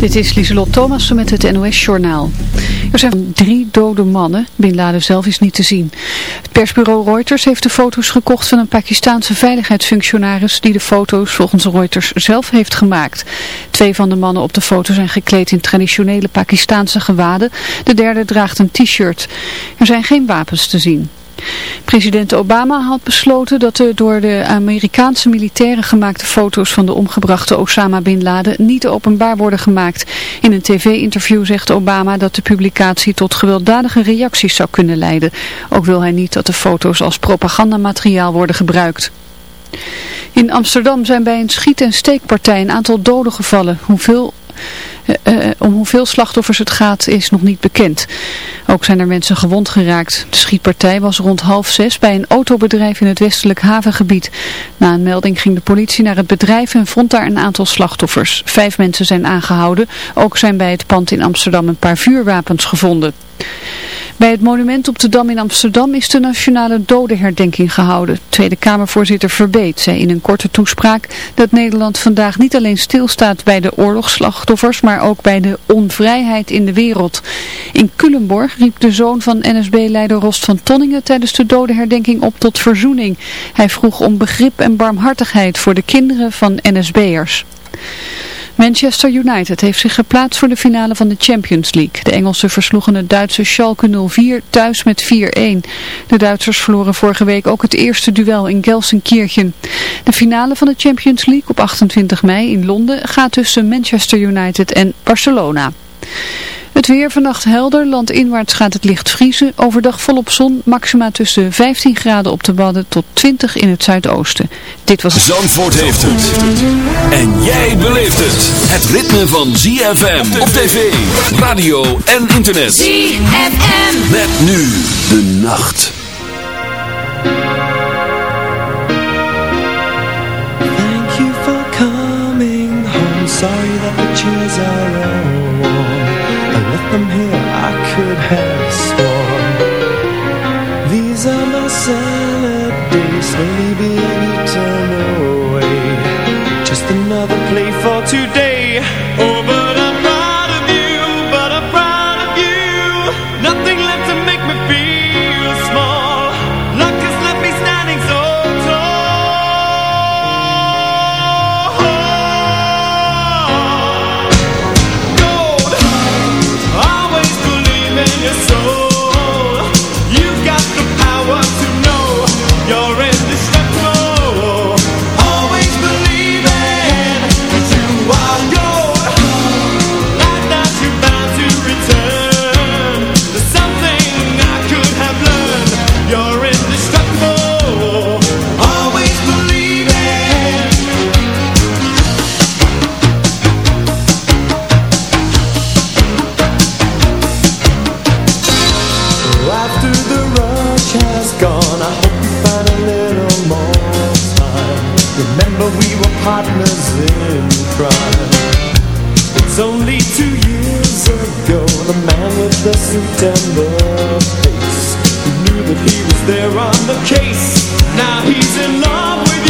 Dit is Lieselot Thomassen met het NOS-journaal. Er zijn drie dode mannen. Bin Laden zelf is niet te zien. Het persbureau Reuters heeft de foto's gekocht van een Pakistaanse veiligheidsfunctionaris die de foto's volgens Reuters zelf heeft gemaakt. Twee van de mannen op de foto zijn gekleed in traditionele Pakistaanse gewaden. De derde draagt een t-shirt. Er zijn geen wapens te zien. President Obama had besloten dat de door de Amerikaanse militairen gemaakte foto's van de omgebrachte Osama Bin Laden niet openbaar worden gemaakt. In een tv-interview zegt Obama dat de publicatie tot gewelddadige reacties zou kunnen leiden. Ook wil hij niet dat de foto's als propagandamateriaal worden gebruikt. In Amsterdam zijn bij een schiet- en steekpartij een aantal doden gevallen. Hoeveel uh, om hoeveel slachtoffers het gaat is nog niet bekend. Ook zijn er mensen gewond geraakt. De schietpartij was rond half zes bij een autobedrijf in het westelijk havengebied. Na een melding ging de politie naar het bedrijf en vond daar een aantal slachtoffers. Vijf mensen zijn aangehouden. Ook zijn bij het pand in Amsterdam een paar vuurwapens gevonden. Bij het monument op de Dam in Amsterdam is de nationale dodenherdenking gehouden. Tweede Kamervoorzitter Verbeet zei in een korte toespraak dat Nederland vandaag niet alleen stilstaat bij de oorlogsslachtoffers, maar ook bij de onvrijheid in de wereld. In Culemborg riep de zoon van NSB-leider Rost van Tonningen tijdens de dodenherdenking op tot verzoening. Hij vroeg om begrip en barmhartigheid voor de kinderen van NSB'ers. Manchester United heeft zich geplaatst voor de finale van de Champions League. De Engelsen versloegen het Duitse Schalke 04 thuis met 4-1. De Duitsers verloren vorige week ook het eerste duel in Gelsenkirchen. De finale van de Champions League op 28 mei in Londen gaat tussen Manchester United en Barcelona. Het weer vannacht helder, landinwaarts gaat het licht vriezen. Overdag volop zon, maxima tussen 15 graden op de Wadden tot 20 in het zuidoosten. Dit was... Zandvoort heeft het. En jij beleeft het. Het ritme van ZFM op tv, radio en internet. ZFM. Met nu de nacht. Thank you for coming home. Sorry that the chairs are. Left here, I could have sworn. These are my salad days, slowly being eaten away. Just another play for today. The man with the suit and the face, who knew that he was there on the case. Now he's in love with you,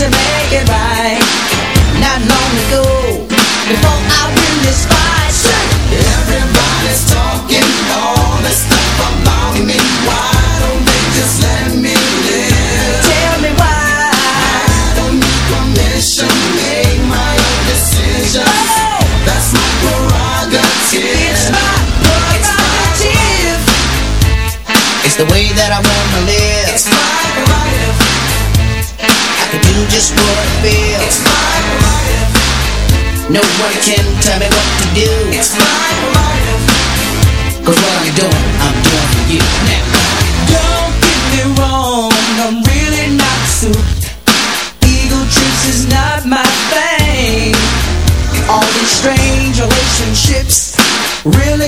to make it right. Not long ago Before I win this fight. Everybody's talking All this stuff about me. Why don't they just let me live? Tell me why. I don't need permission. Make my own decisions. Oh. That's my prerogative. It's my prerogative. It's the way that I wanna live just what I feel. It's my life. No one can tell me what to do. It's my life. Cause what I'm doing, I'm doing for you now. Don't get me wrong, I'm really not suited. Ego trips is not my thing. All these strange relationships really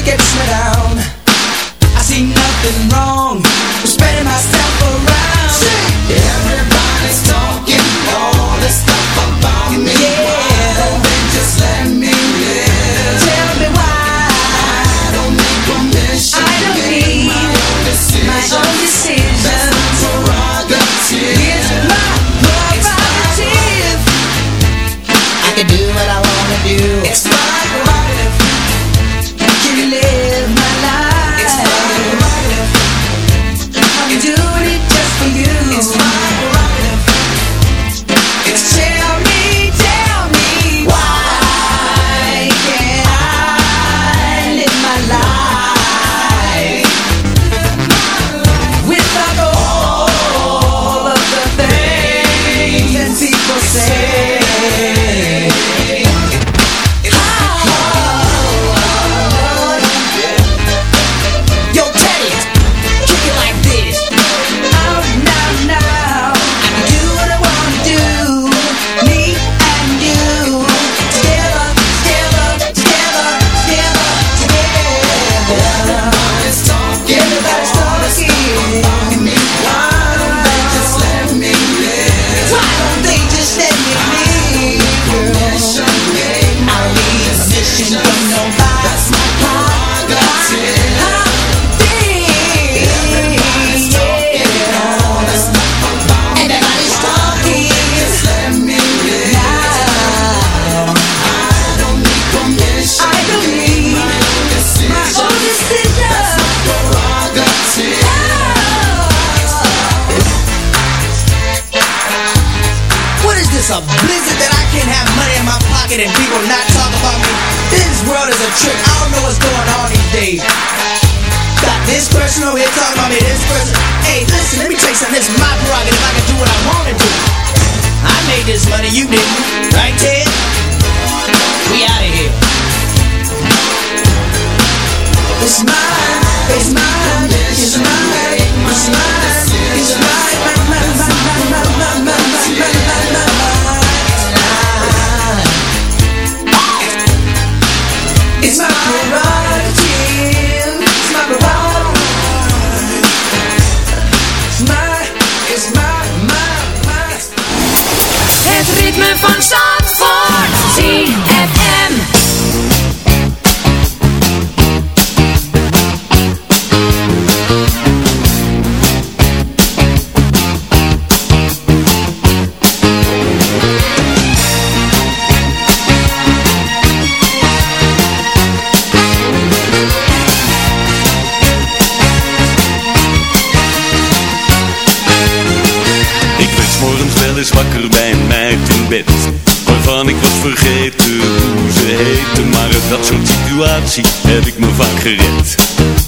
heb ik me vaak gered.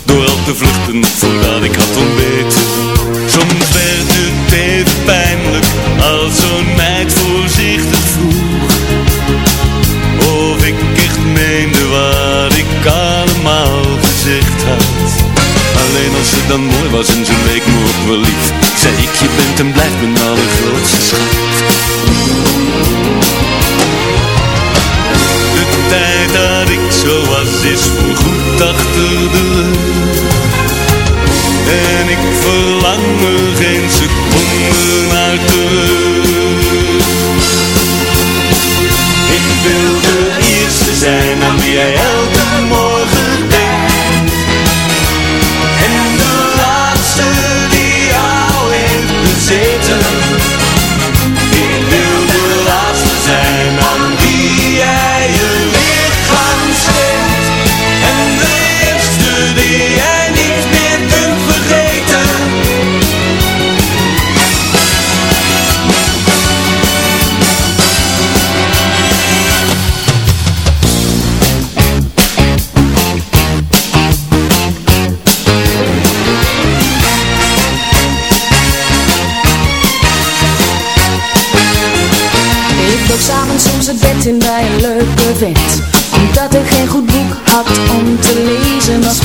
Door al te vluchten voordat ik had ontbeten. Soms werd het even pijnlijk Als zo'n meid voorzichtig vroeg. Of ik echt meende wat ik allemaal gezegd had. Alleen als ze dan mooi was en ze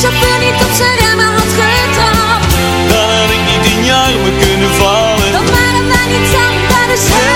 chauffeur niet op zijn remmen had getrapt. Dan had ik niet in je armen kunnen vallen. Dan waren wij niet samen bij dezelfde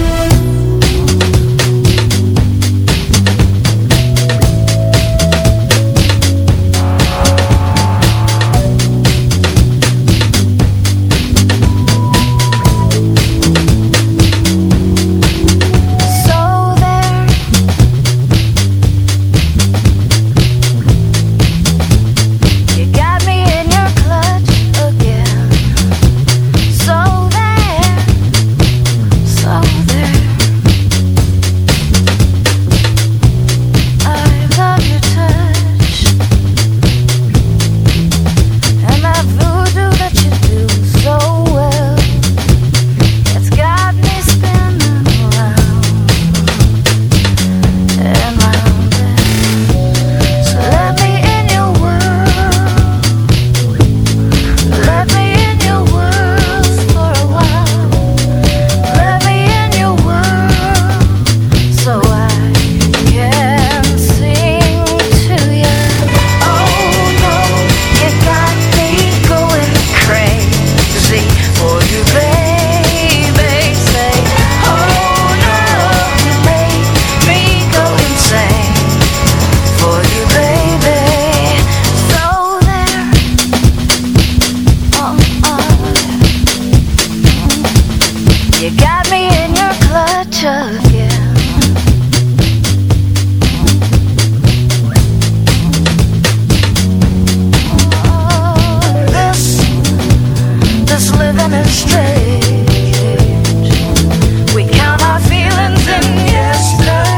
You got me in your clutch of Oh, this, this living is strange. We count our feelings in yesterday.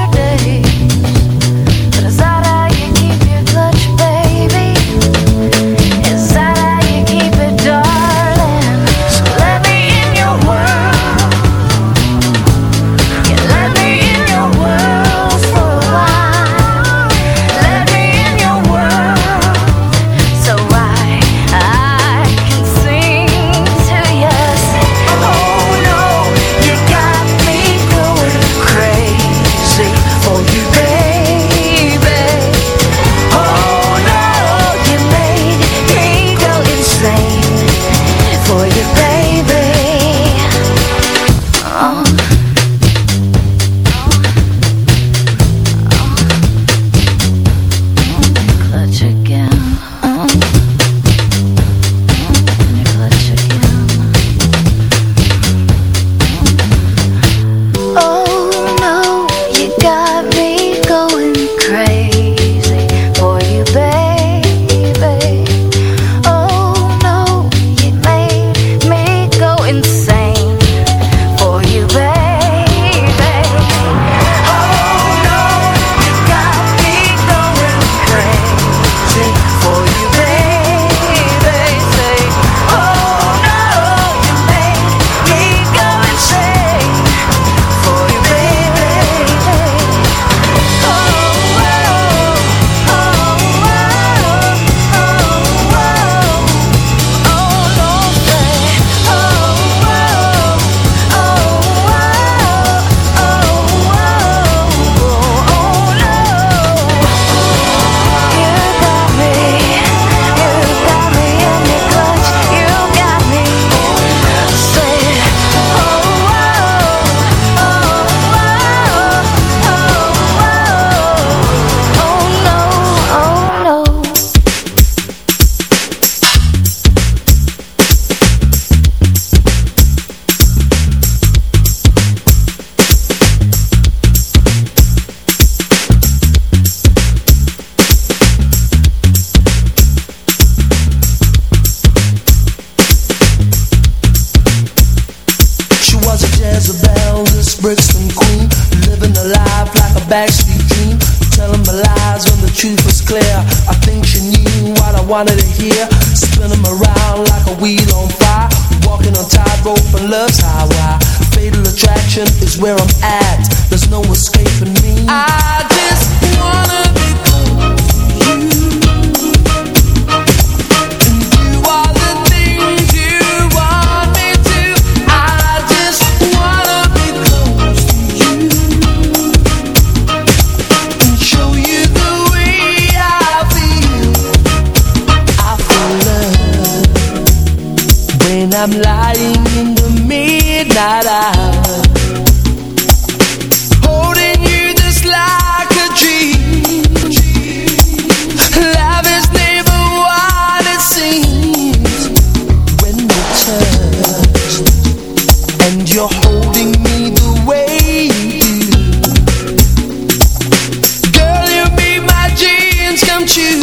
and you're holding me the way you do. Girl, you my dreams come true.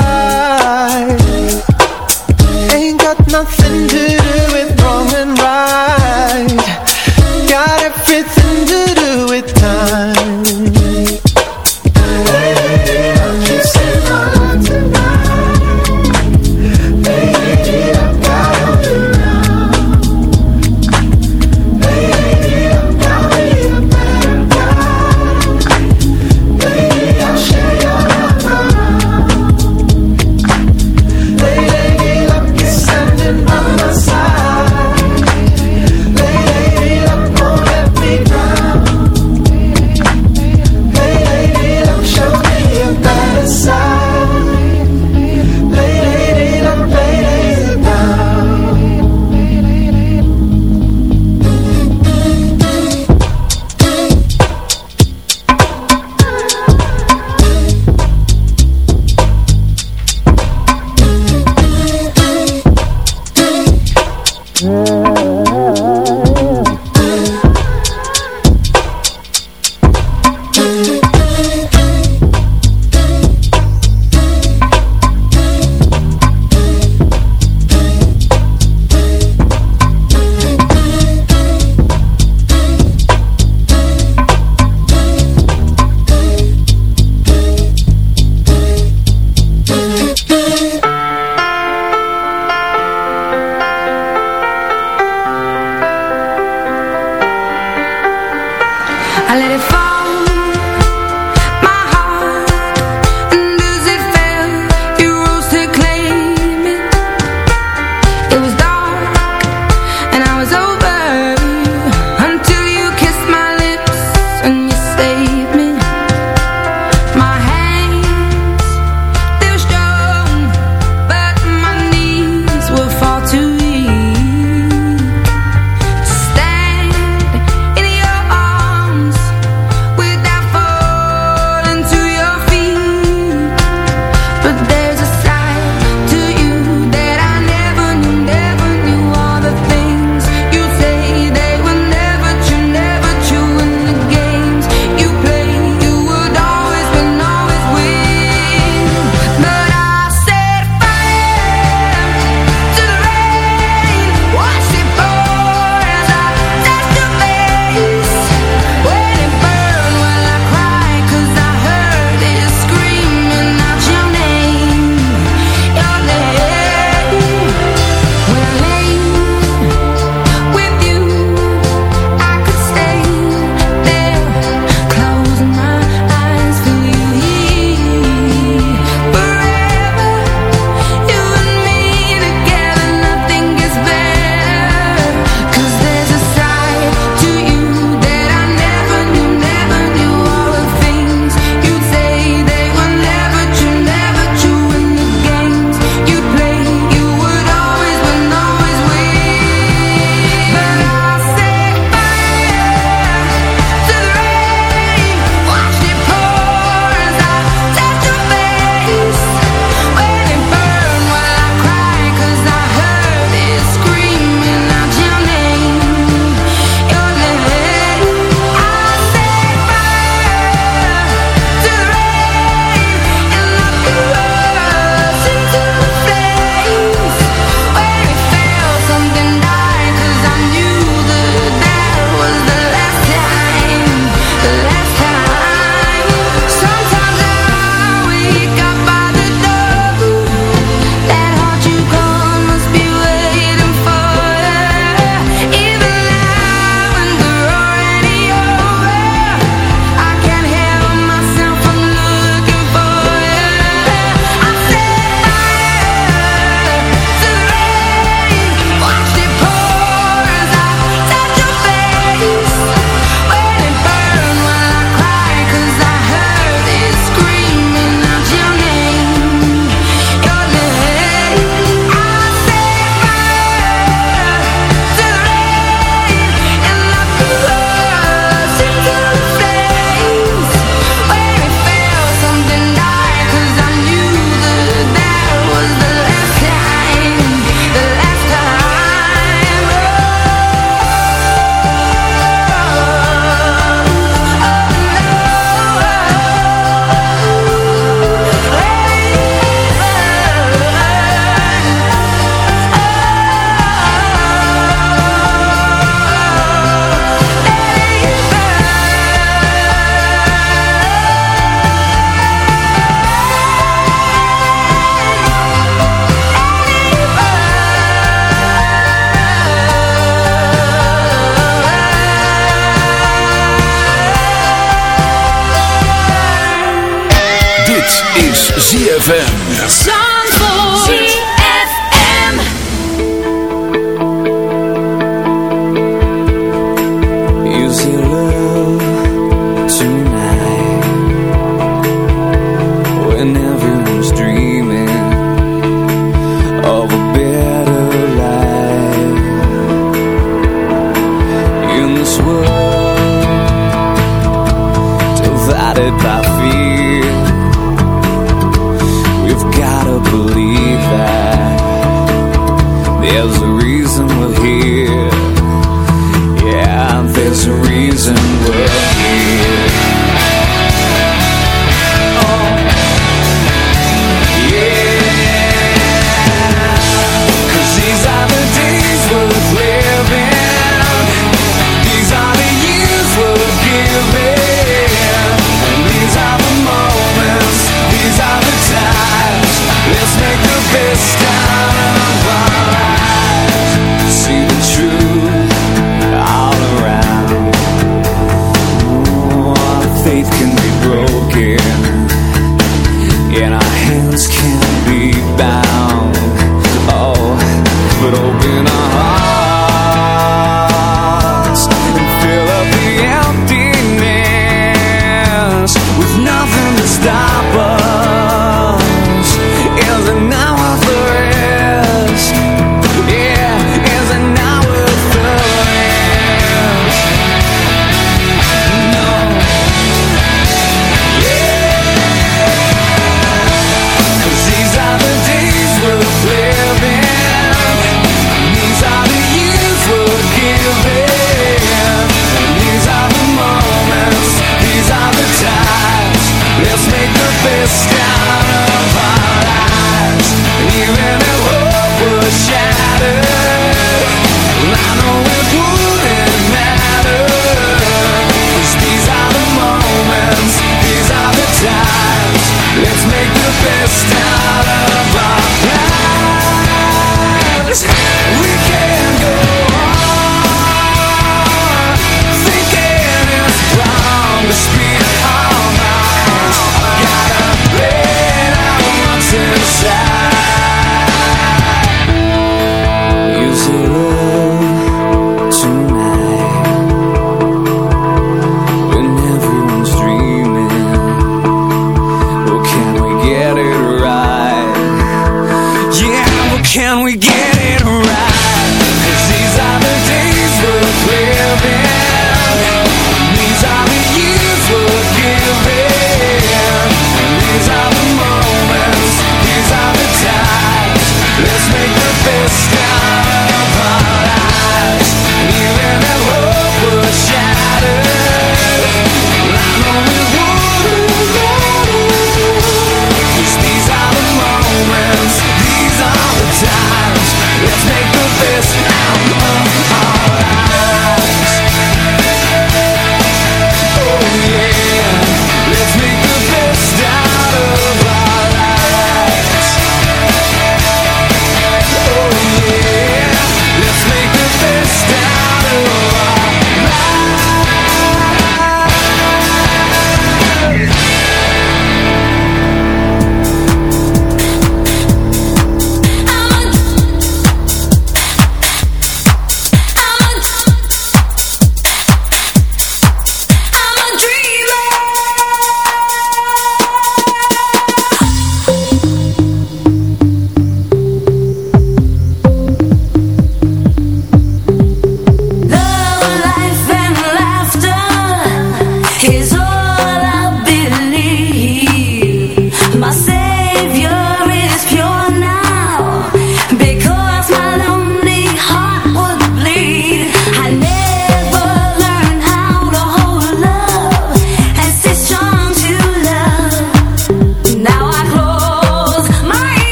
about